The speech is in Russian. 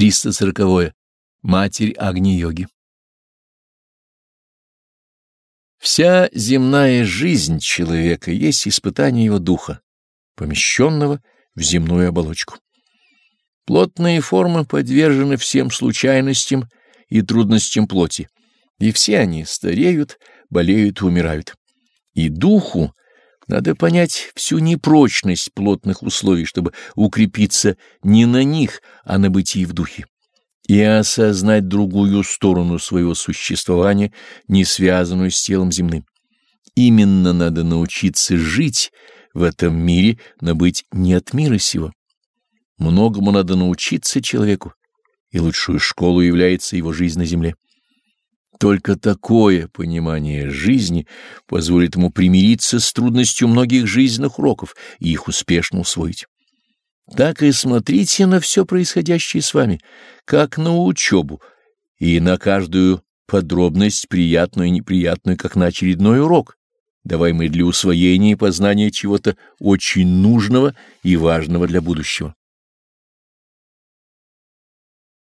340. -е. Матерь Агни-йоги. Вся земная жизнь человека есть испытание его духа, помещенного в земную оболочку. Плотные формы подвержены всем случайностям и трудностям плоти, и все они стареют, болеют и умирают. И духу надо понять всю непрочность плотных условий, чтобы укрепиться не на них, а на бытии в духе, и осознать другую сторону своего существования, не связанную с телом земным. Именно надо научиться жить в этом мире, но быть не от мира сего. Многому надо научиться человеку, и лучшую школу является его жизнь на земле. Только такое понимание жизни позволит ему примириться с трудностью многих жизненных уроков и их успешно усвоить. Так и смотрите на все происходящее с вами, как на учебу, и на каждую подробность, приятную и неприятную, как на очередной урок, даваемый для усвоения и познания чего-то очень нужного и важного для будущего.